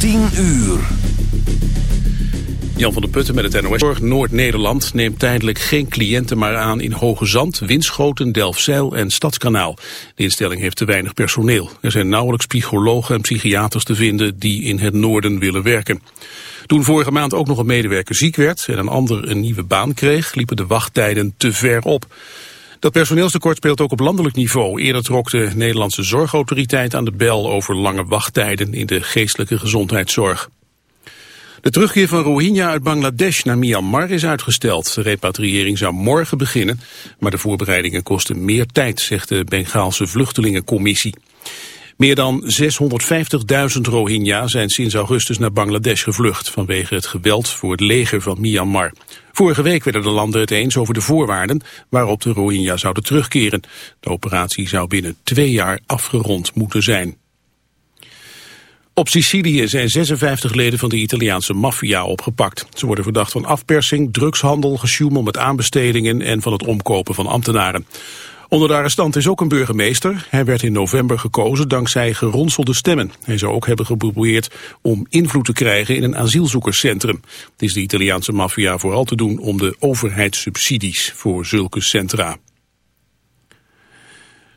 10 uur. Jan van der Putten met het NOS. Noord-Nederland neemt tijdelijk geen cliënten maar aan in Hoge Zand, Winschoten, Delfzijl en Stadskanaal. De instelling heeft te weinig personeel. Er zijn nauwelijks psychologen en psychiaters te vinden die in het noorden willen werken. Toen vorige maand ook nog een medewerker ziek werd en een ander een nieuwe baan kreeg, liepen de wachttijden te ver op. Dat personeelstekort speelt ook op landelijk niveau. Eerder trok de Nederlandse Zorgautoriteit aan de bel over lange wachttijden in de geestelijke gezondheidszorg. De terugkeer van Rohingya uit Bangladesh naar Myanmar is uitgesteld. De repatriëring zou morgen beginnen, maar de voorbereidingen kosten meer tijd, zegt de Bengaalse Vluchtelingencommissie. Meer dan 650.000 Rohingya zijn sinds augustus naar Bangladesh gevlucht vanwege het geweld voor het leger van Myanmar. Vorige week werden de landen het eens over de voorwaarden waarop de Rohingya zouden terugkeren. De operatie zou binnen twee jaar afgerond moeten zijn. Op Sicilië zijn 56 leden van de Italiaanse maffia opgepakt. Ze worden verdacht van afpersing, drugshandel, gesjoemel met aanbestedingen en van het omkopen van ambtenaren. Onder de arrestant is ook een burgemeester. Hij werd in november gekozen dankzij geronselde stemmen. Hij zou ook hebben geprobeerd om invloed te krijgen in een asielzoekerscentrum. Het is de Italiaanse maffia vooral te doen om de overheidssubsidies voor zulke centra.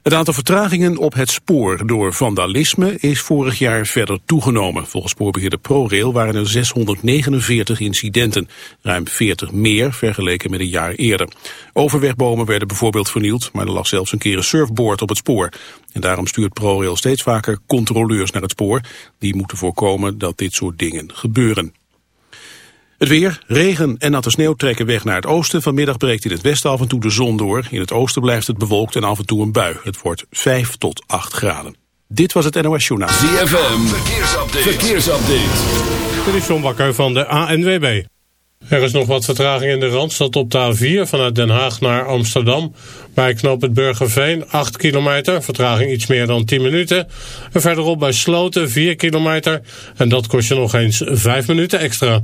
Het aantal vertragingen op het spoor door vandalisme is vorig jaar verder toegenomen. Volgens spoorbeheerder ProRail waren er 649 incidenten, ruim 40 meer vergeleken met een jaar eerder. Overwegbomen werden bijvoorbeeld vernield, maar er lag zelfs een keer een surfboard op het spoor. En daarom stuurt ProRail steeds vaker controleurs naar het spoor. Die moeten voorkomen dat dit soort dingen gebeuren. Het weer, regen en natte sneeuw trekken weg naar het oosten. Vanmiddag breekt in het westen af en toe de zon door. In het oosten blijft het bewolkt en af en toe een bui. Het wordt 5 tot 8 graden. Dit was het NOS Journaal. ZFM, verkeersupdate. verkeersupdate. Dit is John Bakker van de ANWB. Er is nog wat vertraging in de Randstad op de A4 vanuit Den Haag naar Amsterdam. Bij knoop het Burgerveen 8 kilometer, vertraging iets meer dan 10 minuten. En verderop bij Sloten 4 kilometer en dat kost je nog eens 5 minuten extra.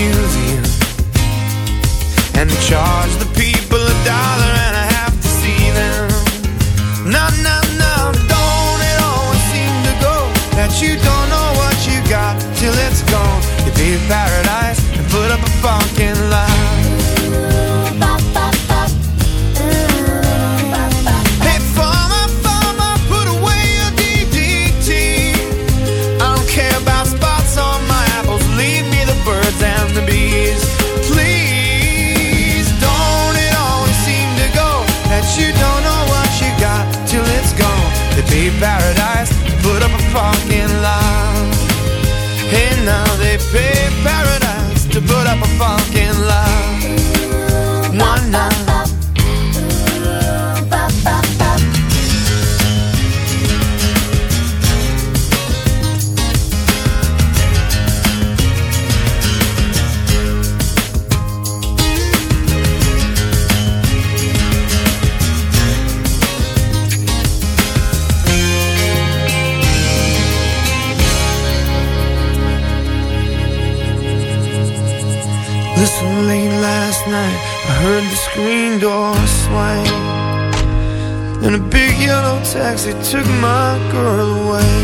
And charge the people a dollar and a half to see them. No, no, no, don't it always seem to go that you don't know what you got till it's gone. You paved paradise and put up a fucking paradise, put up a fucking lie. Hey, now they pay paradise to put up a fucking took my girl away.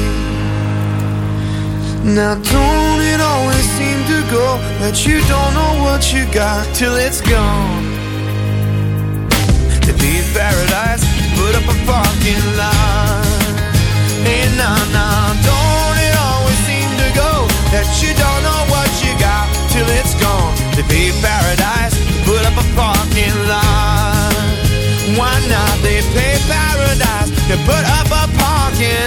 Now don't it always seem to go That you don't know what you got till it's gone? To be in paradise, put up a parking lot. Hey, nah, nah, don't it always seem to go That you don't know what you got till it's gone? To be in paradise, put up a parking lot. Why not? They pay paradise to put up talking.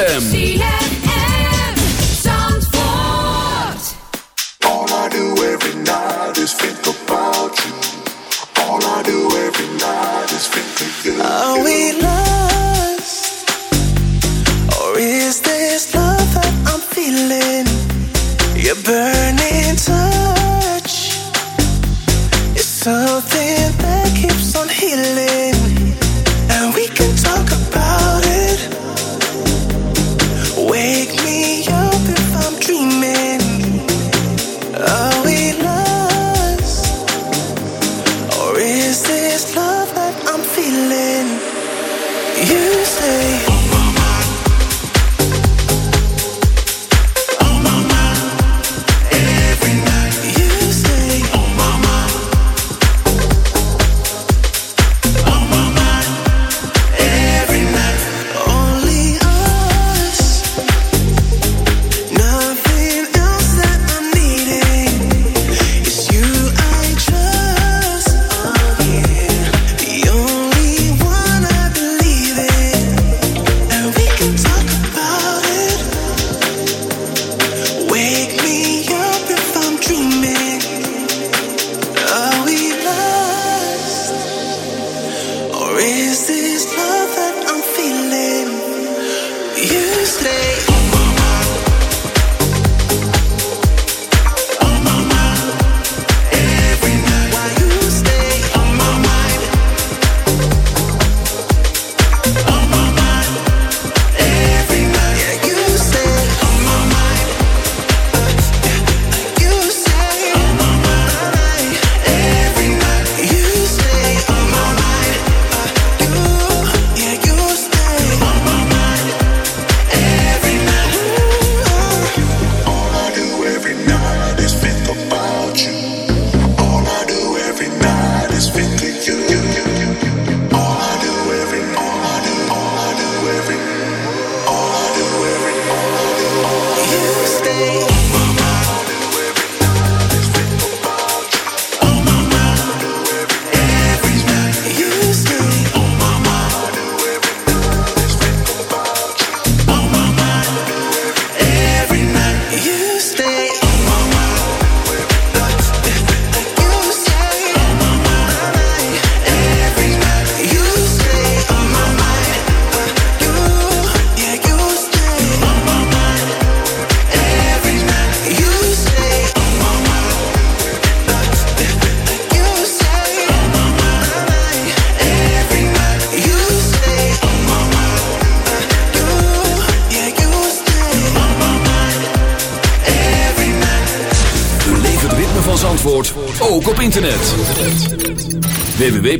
ZFM.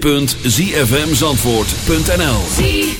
www.zfmzandvoort.nl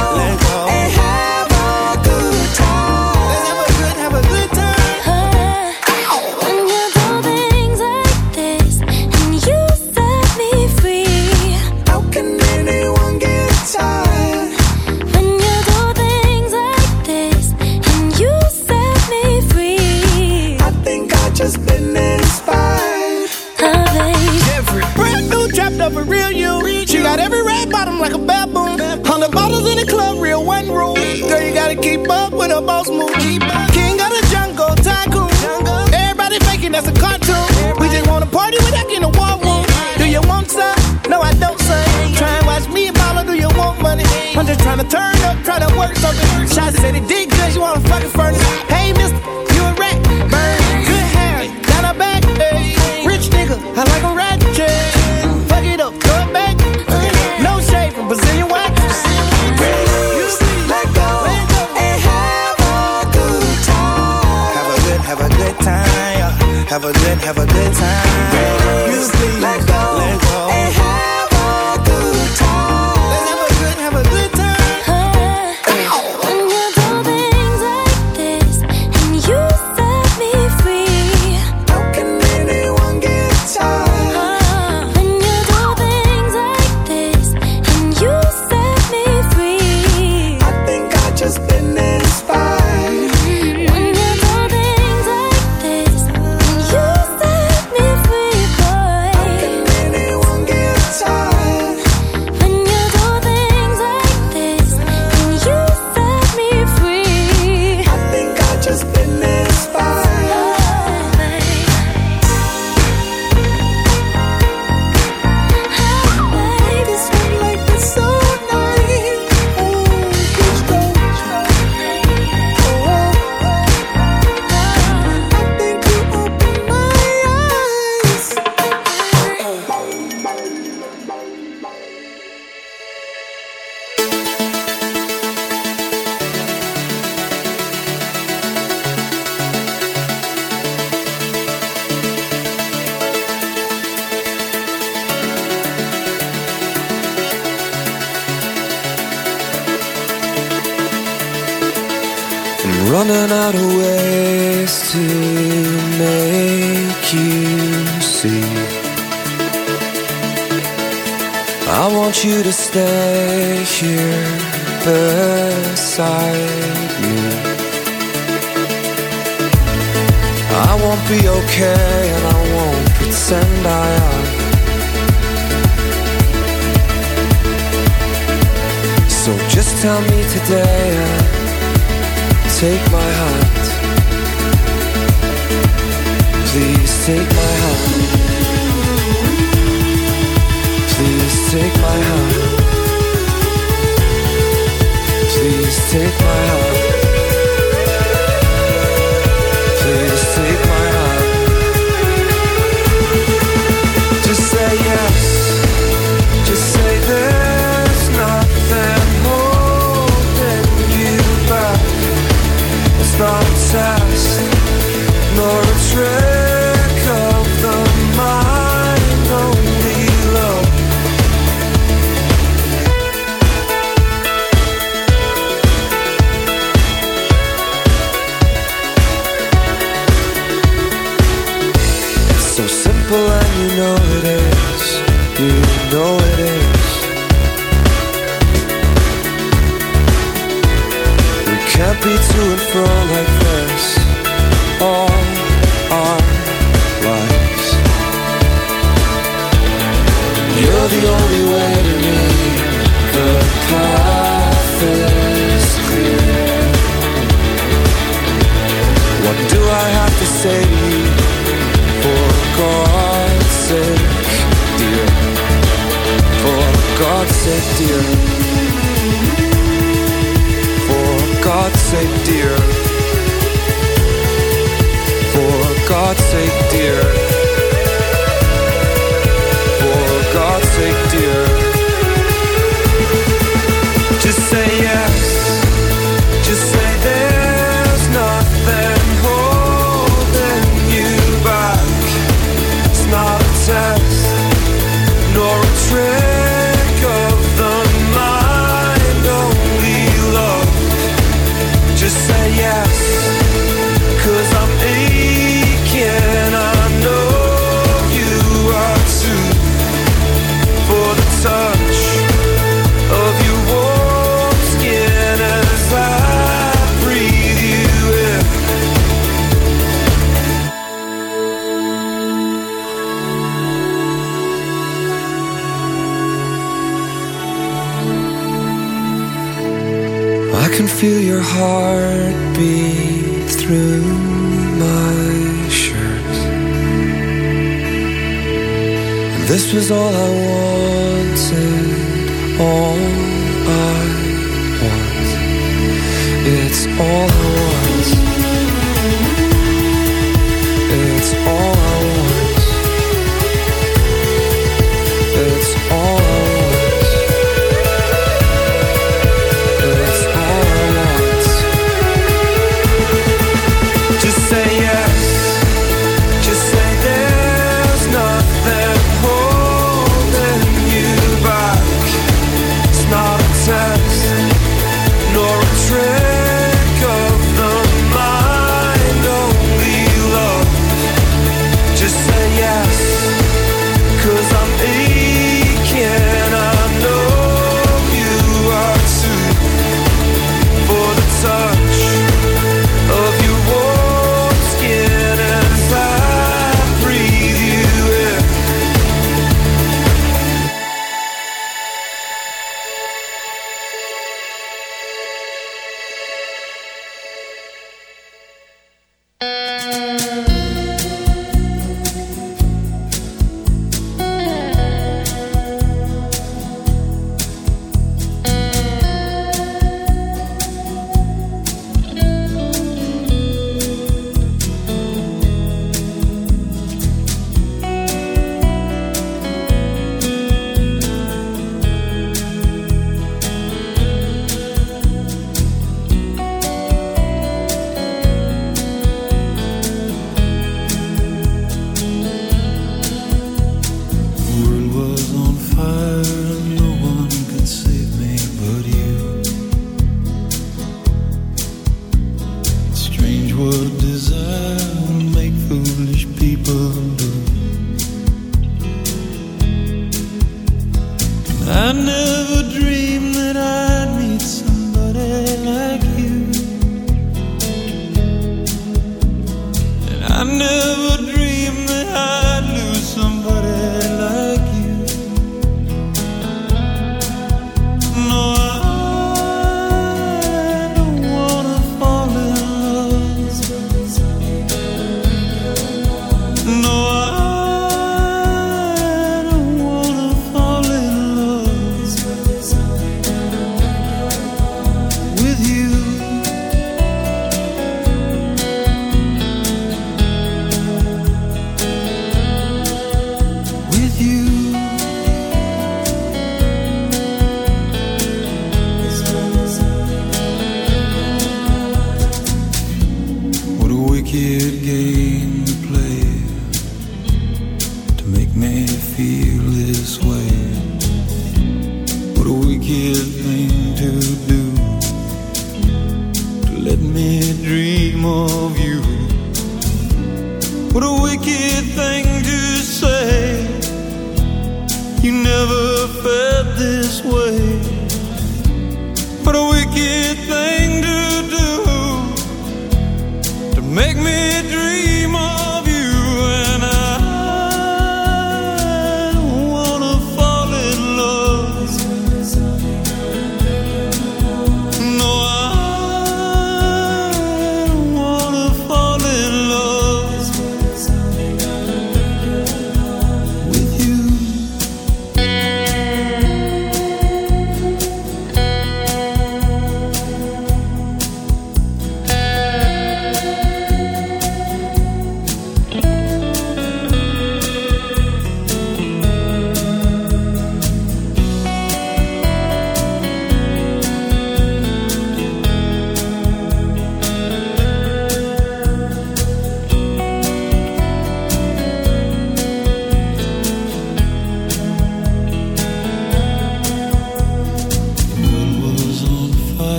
know it is all I want. It's all I want.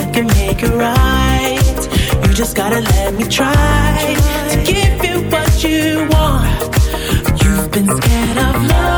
I can make it right. You just gotta let me try to give you what you want. You've been scared of love.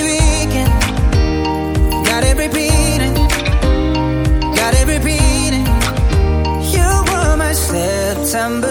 September